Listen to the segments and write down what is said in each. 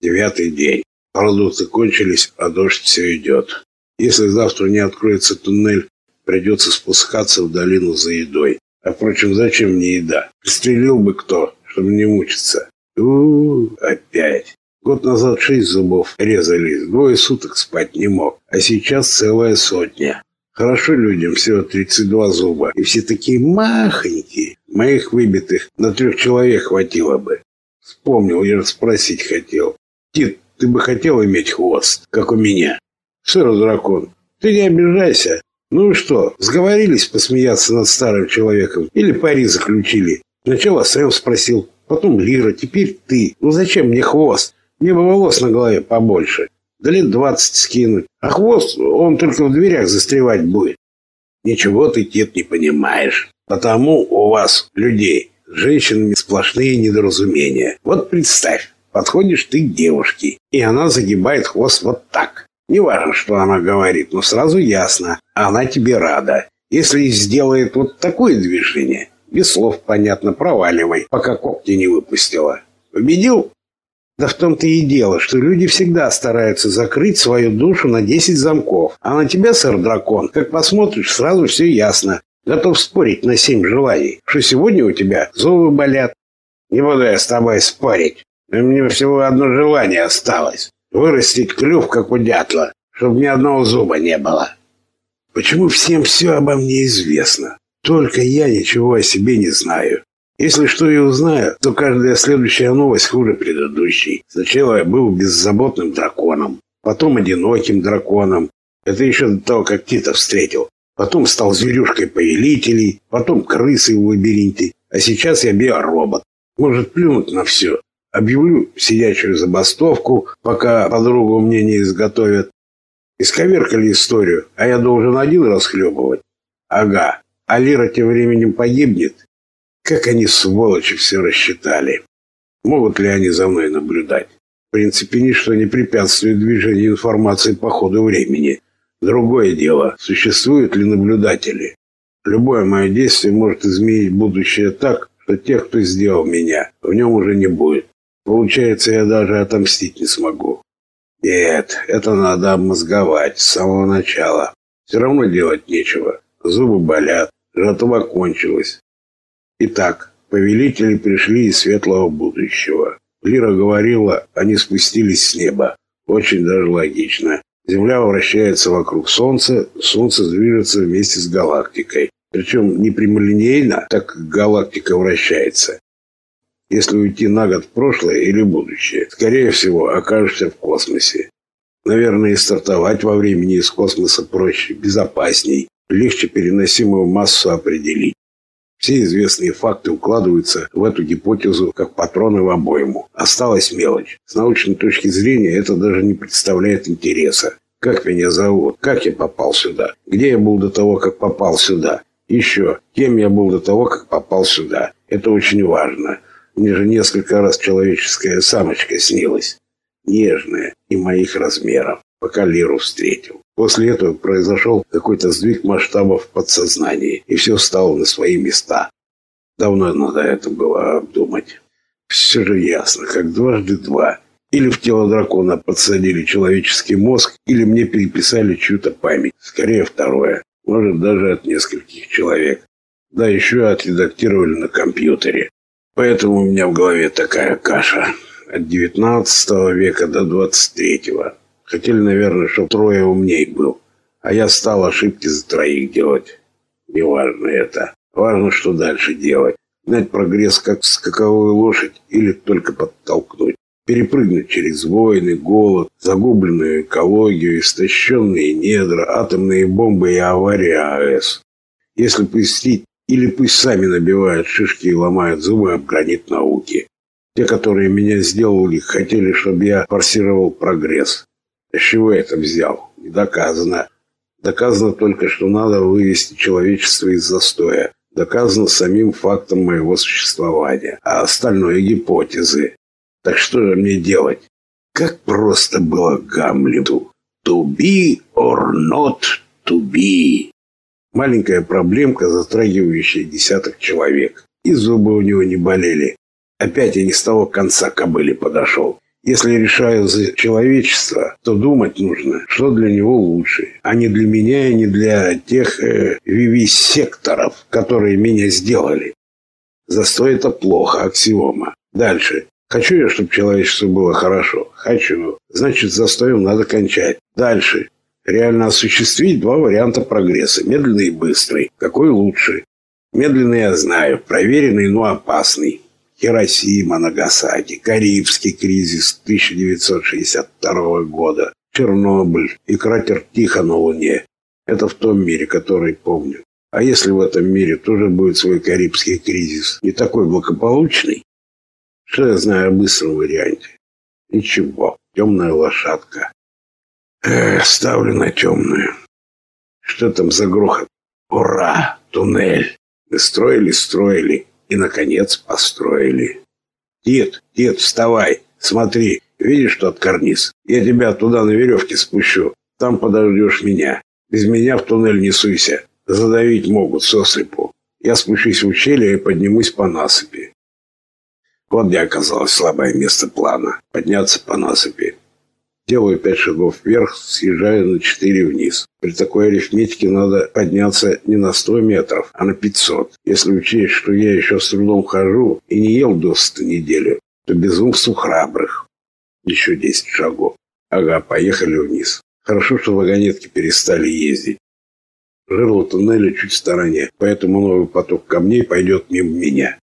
Девятый день. Продукты кончились, а дождь все идет. Если завтра не откроется туннель, придется спускаться в долину за едой. А впрочем, зачем мне еда? Пристрелил бы кто, чтобы не мучиться. у, -у, -у опять. Год назад шесть зубов резались, двое суток спать не мог, а сейчас целая сотня. Хорошо людям всего 32 зуба, и все такие махонькие. Моих выбитых на трех человек хватило бы. Вспомнил, я спросить хотел. Тит, ты бы хотел иметь хвост, как у меня? Сыр дракон, ты не обижайся. Ну и что, сговорились посмеяться над старым человеком или пари заключили? Сначала Сэм спросил, потом Лира, теперь ты. Ну зачем мне хвост? Мне бы волос на голове побольше. Да лет двадцать скинуть. А хвост, он только в дверях застревать будет. Ничего ты, Тит, не понимаешь. Потому у вас, людей, с женщинами сплошные недоразумения. Вот представь, подходишь ты к девушке, и она загибает хвост вот так. Не важно, что она говорит, но сразу ясно, она тебе рада. Если сделает вот такое движение, без слов понятно, проваливай, пока когти не выпустила. Победил? Да в том-то и дело, что люди всегда стараются закрыть свою душу на 10 замков. А на тебя, сэр-дракон, как посмотришь, сразу все ясно. Готов спорить на семь желаний, что сегодня у тебя зубы болят. Не буду я с тобой спорить. Мне всего одно желание осталось. Вырастить клюв, как у дятла, чтобы ни одного зуба не было. Почему всем все обо мне известно? Только я ничего о себе не знаю. Если что и узнаю, то каждая следующая новость хуже предыдущей. Сначала я был беззаботным драконом, потом одиноким драконом. Это еще до того, как Тита встретил. Потом стал зверюшкой повелителей, потом крысой в лабиринте, а сейчас я биоробот. Может плюнуть на все. Объявлю сидячую забастовку, пока подругу мне не изготовят. Исковеркали историю, а я должен один расхлебывать. Ага, а Лира тем временем погибнет. Как они, сволочи, все рассчитали. Могут ли они за мной наблюдать? В принципе, ничто не препятствует движению информации по ходу времени. Другое дело, существуют ли наблюдатели. Любое мое действие может изменить будущее так, что тех, кто сделал меня, в нем уже не будет. Получается, я даже отомстить не смогу. Нет, это надо обмозговать с самого начала. Все равно делать нечего. Зубы болят, жатва кончилась. Итак, повелители пришли из светлого будущего. Лира говорила, они спустились с неба. Очень даже логично. Земля вращается вокруг Солнца, Солнце движется вместе с галактикой. Причем не прямолинейно, так как галактика вращается. Если уйти на год в прошлое или будущее, скорее всего, окажешься в космосе. Наверное, и стартовать во времени из космоса проще, безопасней, легче переносимую массу определить. Все известные факты укладываются в эту гипотезу как патроны в обойму. Осталась мелочь. С научной точки зрения это даже не представляет интереса. Как меня зовут? Как я попал сюда? Где я был до того, как попал сюда? Еще, кем я был до того, как попал сюда? Это очень важно. Мне же несколько раз человеческая самочка снилась. Нежная и моих размеров, пока Леру встретил. После этого произошел какой-то сдвиг масштабов в подсознании, и все стало на свои места. Давно надо это было обдумать. Все же ясно, как дважды два. Или в тело дракона подсадили человеческий мозг, или мне переписали чью-то память. Скорее второе. Может, даже от нескольких человек. Да еще отредактировали на компьютере. Поэтому у меня в голове такая каша. От 19 века до 23-го. Хотели, наверное, чтобы трое умней был. А я стал ошибки за троих делать. Неважно это. Важно, что дальше делать. Гнать прогресс как скаковую лошадь или только подтолкнуть. Перепрыгнуть через войны, голод, загубленную экологию, истощенные недра, атомные бомбы и аварии АЭС. Если пустить, или пусть сами набивают шишки и ломают зубы об гранит науки. Те, которые меня сделали, хотели, чтобы я форсировал прогресс. С чего я это взял? Не доказано. Доказано только, что надо вывести человечество из застоя. Доказано самим фактом моего существования. А остальное гипотезы. Так что же мне делать? Как просто было Гамлету. To be or not to be. Маленькая проблемка, затрагивающая десяток человек. И зубы у него не болели. Опять я не с того конца кобыли подошел. Если решаю за человечество, то думать нужно, что для него лучше, а не для меня и не для тех э, вивисекторов, которые меня сделали. Застой это плохо, аксиома. Дальше. Хочу я, чтобы человечеству было хорошо? Хочу. Значит, застоем надо кончать. Дальше. Реально осуществить два варианта прогресса. Медленный и быстрый. Какой лучше? Медленный я знаю. Проверенный, но опасный. Хиросима, Нагасаки, Карибский кризис 1962 года, Чернобыль и кратер Тихо на Луне. Это в том мире, который помню. А если в этом мире тоже будет свой Карибский кризис, не такой благополучный? Что я знаю о быстром варианте? Ничего, темная лошадка. Эх, ставлю на темную. Что там за грохот? Ура! Туннель! Мы строили, строили, и, наконец, построили. «Дед, дед, вставай! Смотри, видишь тот карниз? Я тебя туда на веревке спущу. Там подождешь меня. Без меня в туннель не суйся. Задавить могут сослепу. Я спущусь в ущелье и поднимусь по насыпи». Вот где оказалось слабое место плана. Подняться по насыпи. Делаю пять шагов вверх, съезжаю на четыре вниз. При такой арифметике надо подняться не на сто метров, а на пятьсот. Если учесть, что я еще с трудом хожу и не ел досыта неделю, то безумству храбрых. Еще десять шагов. Ага, поехали вниз. Хорошо, что вагонетки перестали ездить. Жерло туннеля чуть в стороне, поэтому новый поток камней пойдет мимо меня.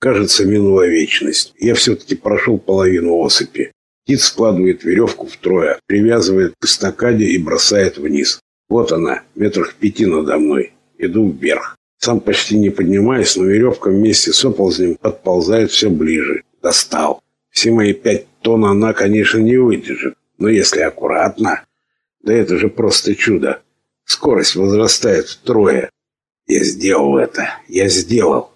Кажется, минула вечность. Я все-таки прошел половину осыпи. Кит складывает веревку втрое, привязывает к эстакаде и бросает вниз. Вот она, метрах пяти надо мной. Иду вверх. Сам почти не поднимаясь, но веревка вместе с оползнем подползает все ближе. Достал. Все мои пять тонн она, конечно, не выдержит. Но если аккуратно... Да это же просто чудо. Скорость возрастает втрое. Я сделал это. Я сделал.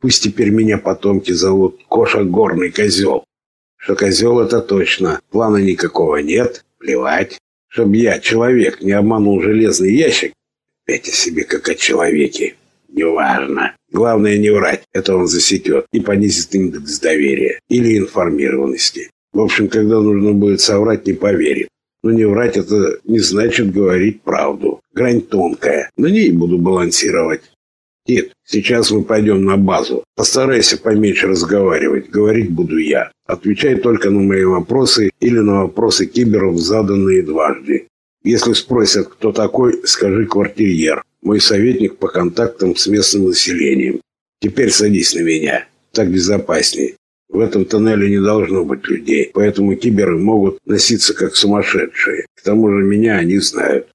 Пусть теперь меня потомки зовут Коша Горный Козел. Что козел это точно. Плана никакого нет. Плевать. Чтоб я, человек, не обманул железный ящик. Опять о себе как о человеке. Неважно. Главное не врать. Это он засекет и понизит индекс доверия или информированности. В общем, когда нужно будет соврать, не поверит. Но не врать это не значит говорить правду. Грань тонкая. На ней буду балансировать. Тит, сейчас мы пойдем на базу. Постарайся поменьше разговаривать. Говорить буду я. Отвечай только на мои вопросы или на вопросы киберов, заданные дважды. Если спросят, кто такой, скажи квартирьер. Мой советник по контактам с местным населением. Теперь садись на меня. Так безопаснее. В этом тоннеле не должно быть людей, поэтому киберы могут носиться как сумасшедшие. К тому же меня они знают.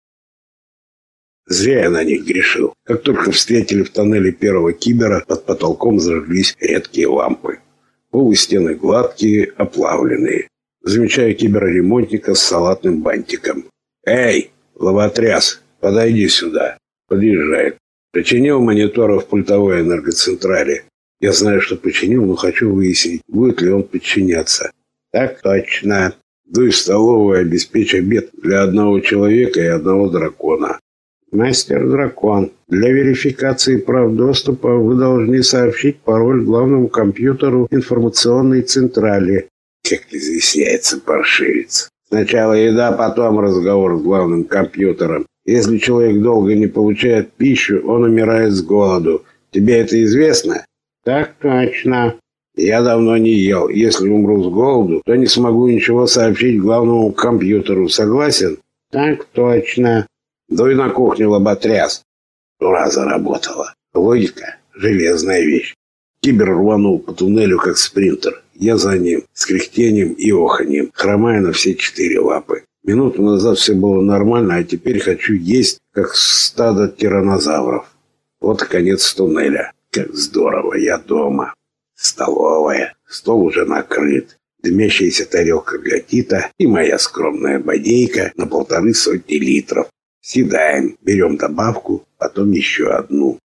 Зря я на них грешил. Как только встретили в тоннеле первого кибера, под потолком зажглись редкие лампы. Полы стены гладкие, оплавленные. Замечаю киберремонтника с салатным бантиком. «Эй, ловотряс, подойди сюда!» Подъезжает. Починил мониторы в пультовой энергоцентрале. Я знаю, что починил, но хочу выяснить, будет ли он подчиняться. Так точно. Дуй в столовую, обеспечь обед для одного человека и одного дракона. Мастер-дракон, для верификации прав доступа вы должны сообщить пароль главному компьютеру информационной централи. Как изъясняется паршивец. Сначала еда, потом разговор с главным компьютером. Если человек долго не получает пищу, он умирает с голоду. Тебе это известно? Так точно. Я давно не ел. Если умру с голоду, то не смогу ничего сообщить главному компьютеру. Согласен? Так точно. Дуй на кухню, лоботряс. Ура, заработала. Логика – железная вещь. Кибер рванул по туннелю, как спринтер. Я за ним, с кряхтением и оханьем, хромая на все четыре лапы. Минуту назад все было нормально, а теперь хочу есть, как стадо тиранозавров. Вот и конец туннеля. Как здорово, я дома. Столовая. Стол уже накрыт. Дымящаяся тарелка для Тита и моя скромная бодейка на полторы сотни литров. Съедаем, берем добавку, потом еще одну.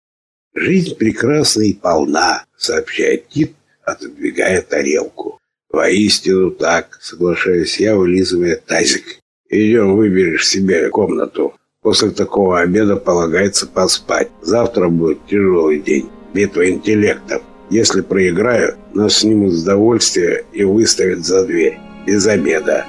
Жизнь прекрасна и полна, сообщает Тит, отодвигая тарелку. Воистину так, соглашаюсь я, вылизывая тазик. Идем, выберешь себе комнату. После такого обеда полагается поспать. Завтра будет тяжелый день. Битва интеллектов. Если проиграю, нас снимут с довольствия и выставят за дверь. Без обеда.